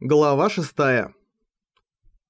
Глава 6.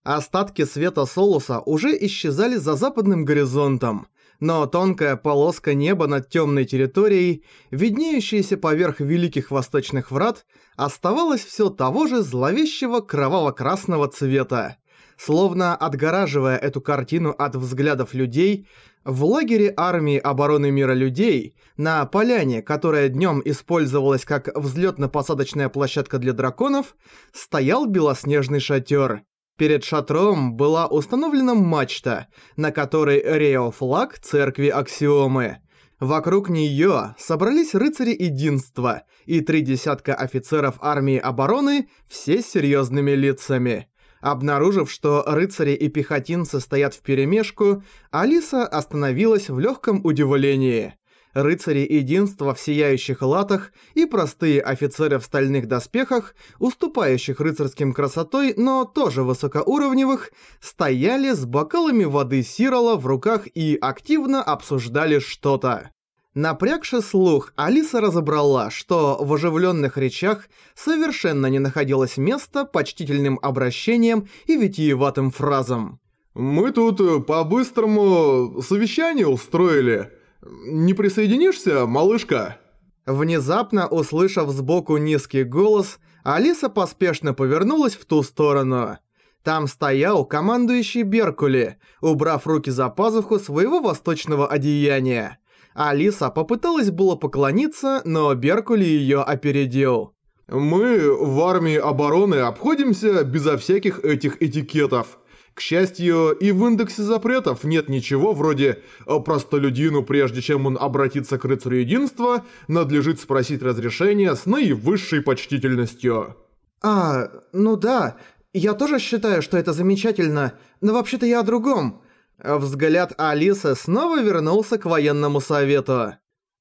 Остатки света Солуса уже исчезали за западным горизонтом, но тонкая полоска неба над темной территорией, виднеющаяся поверх великих восточных врат, оставалась все того же зловещего кроваво-красного цвета. Словно отгораживая эту картину от взглядов людей, в лагере армии обороны мира людей, на поляне, которая днем использовалась как взлетно-посадочная площадка для драконов, стоял белоснежный шатер. Перед шатром была установлена мачта, на которой реял флаг церкви Аксиомы. Вокруг неё собрались рыцари единства и три десятка офицеров армии обороны, все с серьёзными лицами. Обнаружив, что рыцари и пехотинцы стоят вперемешку, Алиса остановилась в легком удивлении. Рыцари единства в сияющих латах и простые офицеры в стальных доспехах, уступающих рыцарским красотой, но тоже высокоуровневых, стояли с бокалами воды Сирола в руках и активно обсуждали что-то. Напрягши слух, Алиса разобрала, что в оживленных речах совершенно не находилось места почтительным обращениям и витиеватым фразам. «Мы тут по-быстрому совещание устроили. Не присоединишься, малышка?» Внезапно услышав сбоку низкий голос, Алиса поспешно повернулась в ту сторону. Там стоял командующий Беркули, убрав руки за пазуху своего восточного одеяния. Алиса попыталась было поклониться, но Беркули её опередил. «Мы в армии обороны обходимся безо всяких этих этикетов. К счастью, и в индексе запретов нет ничего вроде «простолюдину, прежде чем он обратится к рыцарю единства, надлежит спросить разрешения с наивысшей почтительностью». «А, ну да, я тоже считаю, что это замечательно, но вообще-то я о другом». Взгляд Алисы снова вернулся к военному совету.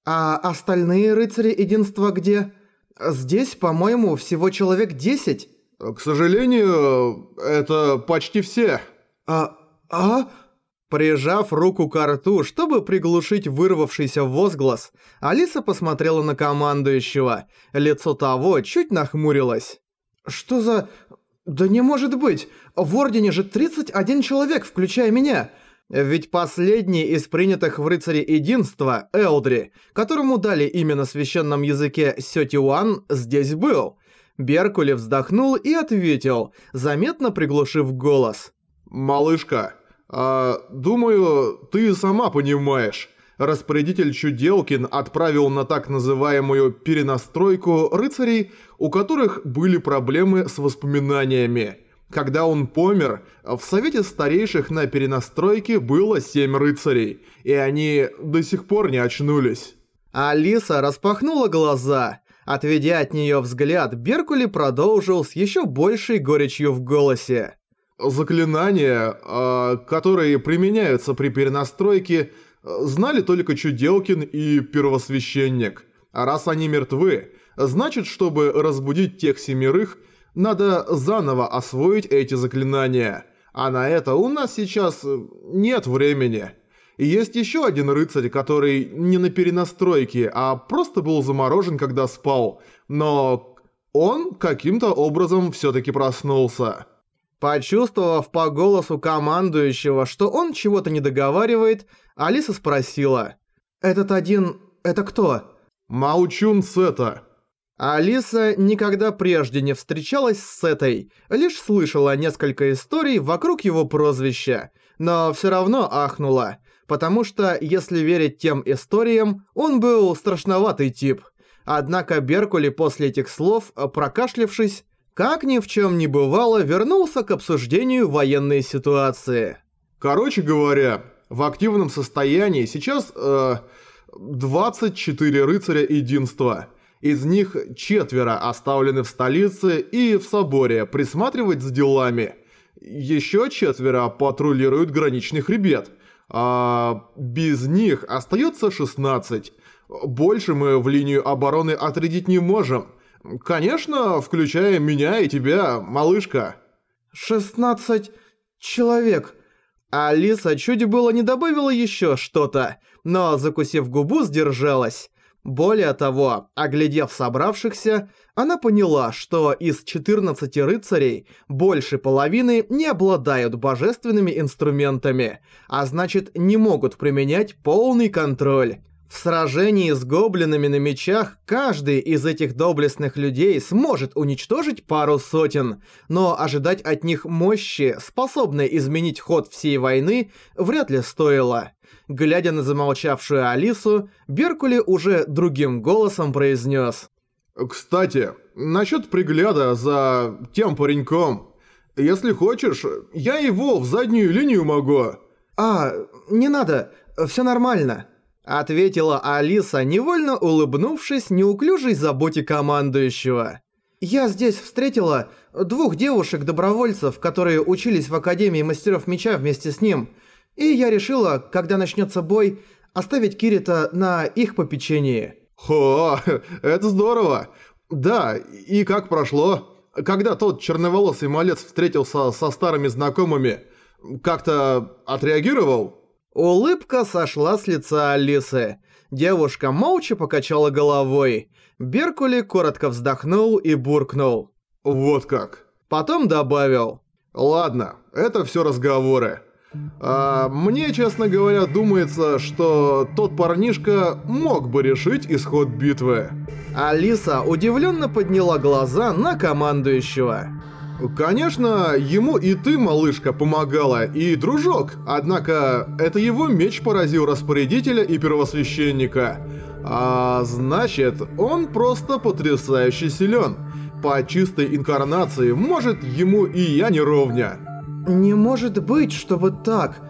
«А остальные рыцари единства где? Здесь, по-моему, всего человек 10». «К сожалению, это почти все». «А... а...» Прижав руку к рту, чтобы приглушить вырвавшийся возглас, Алиса посмотрела на командующего. Лицо того чуть нахмурилось. «Что за... Да не может быть! В Ордене же 31 человек, включая меня!» Ведь последний из принятых в рыцаре единства, Элдри, которому дали имя на священном языке Сётиуан, здесь был. Беркули вздохнул и ответил, заметно приглушив голос. «Малышка, а, думаю, ты сама понимаешь». Распорядитель Чуделкин отправил на так называемую перенастройку рыцарей, у которых были проблемы с воспоминаниями. Когда он помер, в совете старейших на перенастройке было семь рыцарей, и они до сих пор не очнулись. Алиса распахнула глаза. Отведя от нее взгляд, Беркули продолжил с еще большей горечью в голосе. Заклинания, э, которые применяются при перенастройке, знали только Чуделкин и Первосвященник. А раз они мертвы, значит, чтобы разбудить тех семерых, надо заново освоить эти заклинания. А на это у нас сейчас э, нет времени. И есть еще один рыцарь, который не на перенастройке, а просто был заморожен, когда спал. Но он каким-то образом все-таки проснулся. Почувствовав по голосу командующего, что он чего-то не договаривает, Алиса спросила. «Этот один... это кто?» «Маучун Сета». Алиса никогда прежде не встречалась с этой, лишь слышала несколько историй вокруг его прозвища, но всё равно ахнула, потому что, если верить тем историям, он был страшноватый тип. Однако Беркули после этих слов, прокашлявшись, как ни в чём не бывало, вернулся к обсуждению военной ситуации. Короче говоря, в активном состоянии сейчас э, 24 рыцаря единства – из них четверо оставлены в столице и в соборе присматривать за делами. Еще четверо патрулируют граничный хребет. А без них остается 16. Больше мы в линию обороны отрядить не можем. Конечно, включая меня и тебя, малышка. 16 человек. Алиса чуть было не добавила еще что-то, но, закусив губу, сдержалась. Более того, оглядев собравшихся, она поняла, что из 14 рыцарей больше половины не обладают божественными инструментами, а значит не могут применять полный контроль. В сражении с гоблинами на мечах каждый из этих доблестных людей сможет уничтожить пару сотен, но ожидать от них мощи, способной изменить ход всей войны, вряд ли стоило. Глядя на замолчавшую Алису, Беркули уже другим голосом произнес. «Кстати, насчет пригляда за тем пареньком. Если хочешь, я его в заднюю линию могу». «А, не надо, все нормально». Ответила Алиса, невольно улыбнувшись неуклюжей заботе командующего. «Я здесь встретила двух девушек-добровольцев, которые учились в Академии Мастеров Меча вместе с ним, и я решила, когда начнется бой, оставить Кирита на их попечении». «Хо, это здорово! Да, и как прошло? Когда тот черноволосый малец встретился со старыми знакомыми, как-то отреагировал?» Улыбка сошла с лица Алисы. Девушка молча покачала головой. Беркули коротко вздохнул и буркнул. «Вот как». Потом добавил. «Ладно, это все разговоры. А мне, честно говоря, думается, что тот парнишка мог бы решить исход битвы». Алиса удивленно подняла глаза на командующего. Конечно, ему и ты, малышка, помогала, и дружок, однако это его меч поразил распорядителя и первосвященника. А значит, он просто потрясающе силен. По чистой инкарнации, может, ему и я не ровня. Не может быть, чтобы так.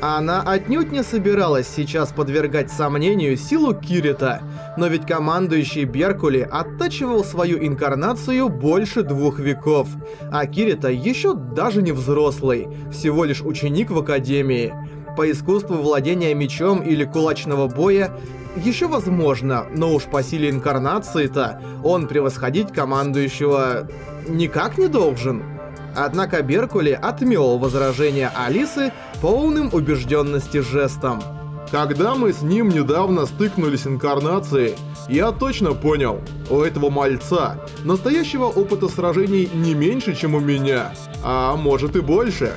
Она отнюдь не собиралась сейчас подвергать сомнению силу Кирита, но ведь командующий Беркули оттачивал свою инкарнацию больше двух веков, а Кирита еще даже не взрослый, всего лишь ученик в Академии. По искусству владения мечом или кулачного боя еще возможно, но уж по силе инкарнации-то он превосходить командующего никак не должен. Однако Беркули отмел возражение Алисы полным убежденности жестом. Когда мы с ним недавно стыкнулись инкарнацией, я точно понял, у этого мальца настоящего опыта сражений не меньше, чем у меня, а может и больше.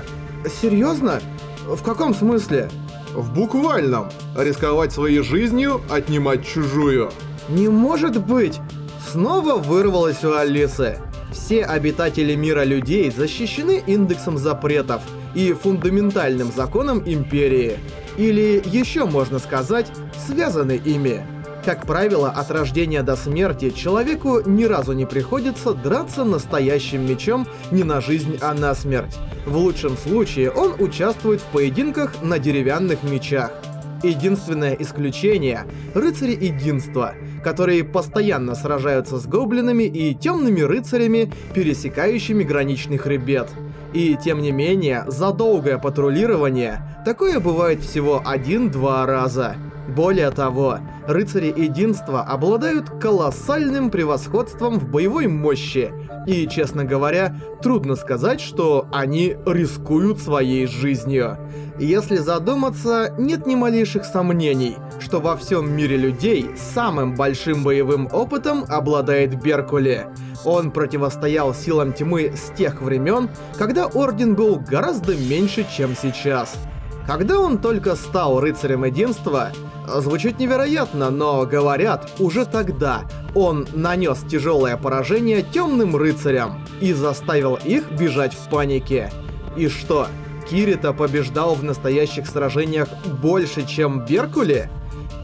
Серьезно? В каком смысле? В буквальном. Рисковать своей жизнью, отнимать чужую. Не может быть! Снова вырвалось у Алисы. Все обитатели мира людей защищены индексом запретов и фундаментальным законом Империи. Или еще можно сказать, связаны ими. Как правило, от рождения до смерти человеку ни разу не приходится драться настоящим мечом не на жизнь, а на смерть. В лучшем случае он участвует в поединках на деревянных мечах. Единственное исключение — рыцари единства, которые постоянно сражаются с гоблинами и темными рыцарями, пересекающими граничный хребет. И тем не менее, за долгое патрулирование такое бывает всего один-два раза. Более того, рыцари единства обладают колоссальным превосходством в боевой мощи, и, честно говоря, трудно сказать, что они рискуют своей жизнью. Если задуматься, нет ни малейших сомнений, что во всем мире людей самым большим боевым опытом обладает Беркули. Он противостоял силам тьмы с тех времен, когда Орден был гораздо меньше, чем сейчас. Когда он только стал рыцарем единства, звучит невероятно, но говорят, уже тогда он нанес тяжелое поражение темным рыцарям и заставил их бежать в панике. И что, Кирита побеждал в настоящих сражениях больше, чем Беркули?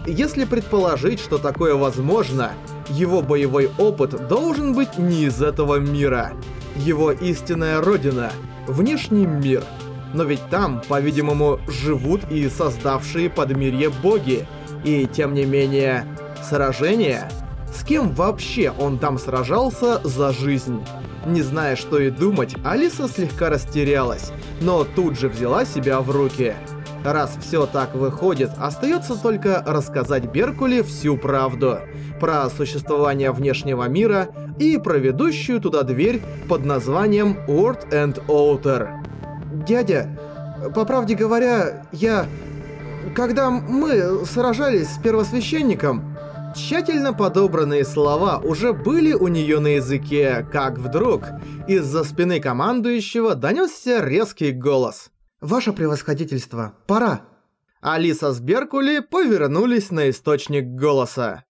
Если предположить, что такое возможно, его боевой опыт должен быть не из этого мира. Его истинная родина — внешний мир. Но ведь там, по-видимому, живут и создавшие подмирье боги. И тем не менее, сражение? С кем вообще он там сражался за жизнь? Не зная, что и думать, Алиса слегка растерялась, но тут же взяла себя в руки. Раз все так выходит, остается только рассказать Беркули всю правду про существование внешнего мира и про ведущую туда дверь под названием Word and Outer. «Дядя, по правде говоря, я... Когда мы сражались с первосвященником, Тщательно подобранные слова уже были у нее на языке, как вдруг из-за спины командующего донесся резкий голос. «Ваше превосходительство, пора!» Алиса с Беркули повернулись на источник голоса.